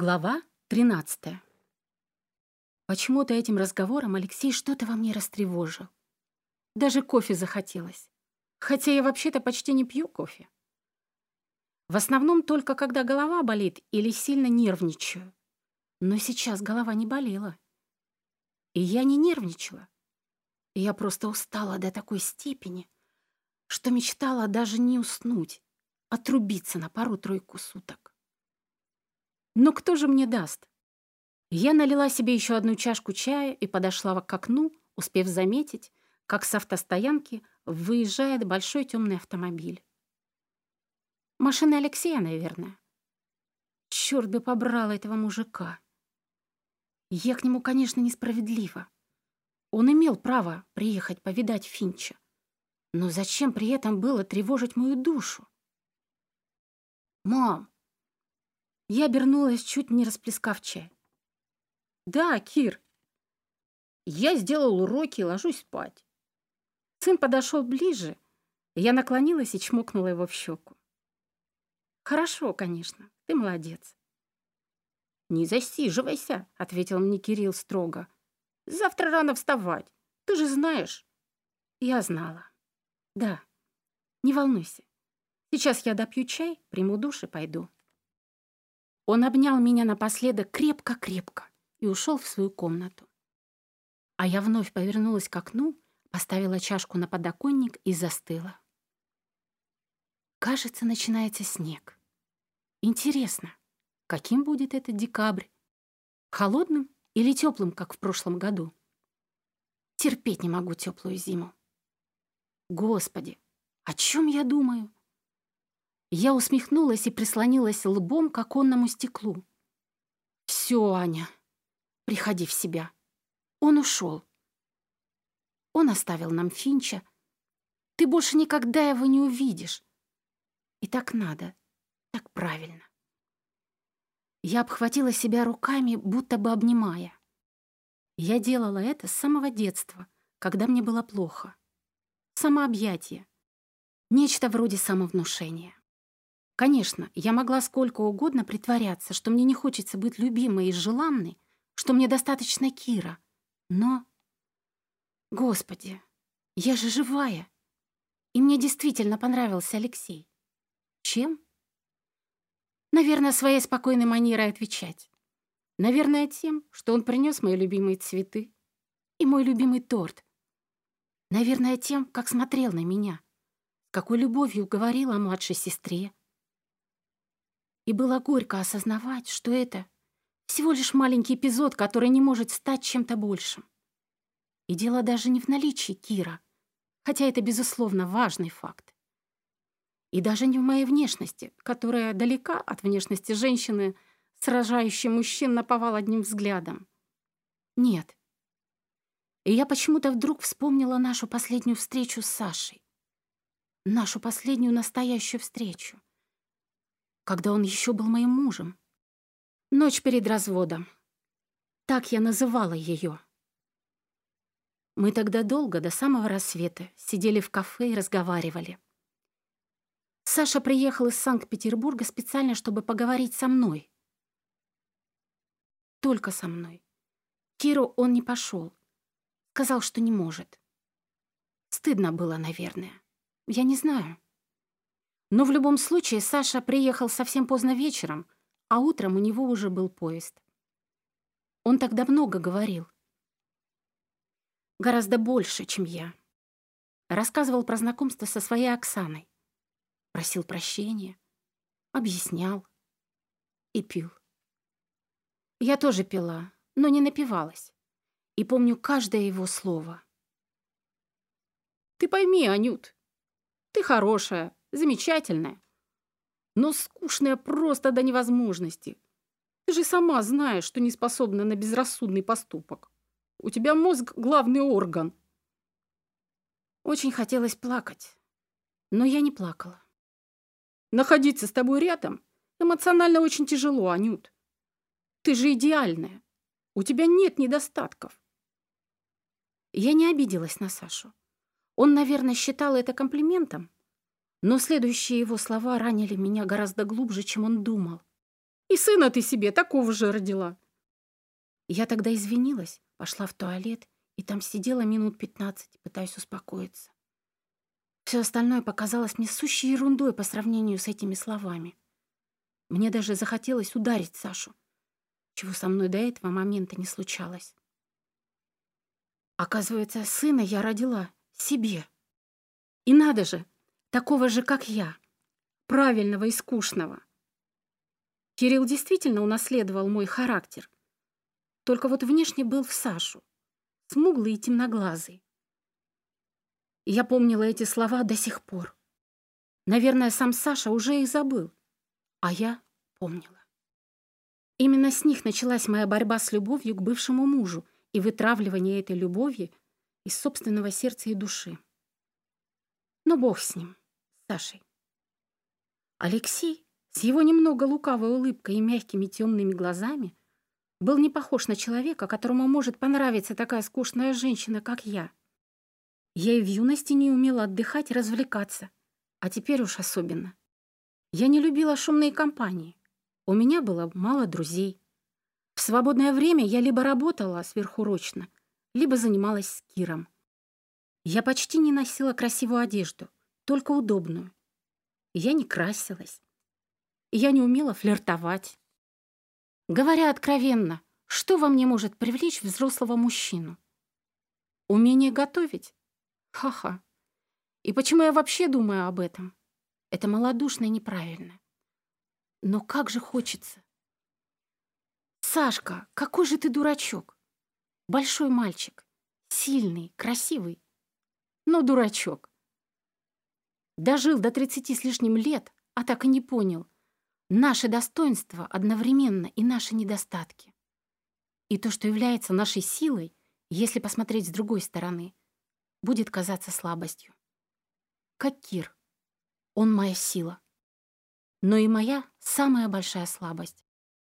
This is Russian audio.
Глава 13. Почему-то этим разговором Алексей что-то во мне растревожил. Даже кофе захотелось. Хотя я вообще-то почти не пью кофе. В основном только когда голова болит или сильно нервничаю. Но сейчас голова не болела. И я не нервничала. Я просто устала до такой степени, что мечтала даже не уснуть, а отрубиться на пару-тройку суток. Но кто же мне даст? Я налила себе еще одну чашку чая и подошла к окну, успев заметить, как с автостоянки выезжает большой темный автомобиль. Машина Алексея, наверное. Черт бы побрал этого мужика. Я к нему, конечно, несправедлива. Он имел право приехать повидать Финча. Но зачем при этом было тревожить мою душу? «Мам, я обернулась, чуть не расплескав чай. «Да, Кир. Я сделал уроки и ложусь спать». Сын подошел ближе, и я наклонилась и чмокнула его в щеку. «Хорошо, конечно, ты молодец». «Не засиживайся», — ответил мне Кирилл строго. «Завтра рано вставать, ты же знаешь». Я знала. «Да, не волнуйся. Сейчас я допью чай, приму душ и пойду». Он обнял меня напоследок крепко-крепко и ушел в свою комнату. А я вновь повернулась к окну, поставила чашку на подоконник и застыла. Кажется, начинается снег. Интересно, каким будет этот декабрь? Холодным или теплым, как в прошлом году? Терпеть не могу теплую зиму. Господи, о чем я думаю? Я усмехнулась и прислонилась лбом к оконному стеклу. «Все, Аня, приходи в себя. Он ушел. Он оставил нам Финча. Ты больше никогда его не увидишь. И так надо, так правильно». Я обхватила себя руками, будто бы обнимая. Я делала это с самого детства, когда мне было плохо. Самообъятие. Нечто вроде самовнушения. Конечно, я могла сколько угодно притворяться, что мне не хочется быть любимой и желанной, что мне достаточно Кира. Но... Господи, я же живая. И мне действительно понравился Алексей. Чем? Наверное, своей спокойной манерой отвечать. Наверное, тем, что он принес мои любимые цветы и мой любимый торт. Наверное, тем, как смотрел на меня, какой любовью говорил о младшей сестре, и было горько осознавать, что это всего лишь маленький эпизод, который не может стать чем-то большим. И дело даже не в наличии Кира, хотя это, безусловно, важный факт. И даже не в моей внешности, которая далека от внешности женщины, сражающей мужчин наповал одним взглядом. Нет. И я почему-то вдруг вспомнила нашу последнюю встречу с Сашей. Нашу последнюю настоящую встречу когда он еще был моим мужем. Ночь перед разводом. Так я называла ее. Мы тогда долго, до самого рассвета, сидели в кафе и разговаривали. Саша приехал из Санкт-Петербурга специально, чтобы поговорить со мной. Только со мной. Киру он не пошел. Сказал, что не может. Стыдно было, наверное. Я не знаю. Но в любом случае Саша приехал совсем поздно вечером, а утром у него уже был поезд. Он тогда много говорил. Гораздо больше, чем я. Рассказывал про знакомство со своей Оксаной. Просил прощения, объяснял и пил. Я тоже пила, но не напивалась. И помню каждое его слово. «Ты пойми, Анют, ты хорошая, замечательная, но скучная просто до невозможности. Ты же сама знаешь, что не способна на безрассудный поступок. У тебя мозг — главный орган. Очень хотелось плакать, но я не плакала. Находиться с тобой рядом эмоционально очень тяжело, Анют. Ты же идеальная. У тебя нет недостатков. Я не обиделась на Сашу. Он, наверное, считал это комплиментом. Но следующие его слова ранили меня гораздо глубже, чем он думал. И сына ты себе такого же родила. Я тогда извинилась, пошла в туалет и там сидела минут пятнадцать, пытаясь успокоиться. Все остальное показалось мне сущей ерундой по сравнению с этими словами. Мне даже захотелось ударить Сашу, чего со мной до этого момента не случалось. Оказывается, сына я родила себе. И надо же, такого же, как я, правильного и скучного. Кирилл действительно унаследовал мой характер, только вот внешне был в Сашу смуглый и темноглазый. И я помнила эти слова до сих пор. Наверное, сам Саша уже их забыл, а я помнила. Именно с них началась моя борьба с любовью к бывшему мужу и вытравливание этой любови из собственного сердца и души. Но бог с ним, Сашей. Алексей с его немного лукавой улыбкой и мягкими темными глазами был не похож на человека, которому может понравиться такая скучная женщина, как я. Я и в юности не умела отдыхать и развлекаться, а теперь уж особенно. Я не любила шумные компании. У меня было мало друзей. В свободное время я либо работала сверхурочно, либо занималась с Киром. Я почти не носила красивую одежду, только удобную. Я не красилась. Я не умела флиртовать. Говоря откровенно, что во мне может привлечь взрослого мужчину? Умение готовить? Ха-ха. И почему я вообще думаю об этом? Это малодушно и неправильно. Но как же хочется. Сашка, какой же ты дурачок. Большой мальчик, сильный, красивый, но дурачок. Дожил до тридцати с лишним лет, а так и не понял — Наши достоинства одновременно и наши недостатки. И то, что является нашей силой, если посмотреть с другой стороны, будет казаться слабостью. Как Кир. Он моя сила. Но и моя самая большая слабость.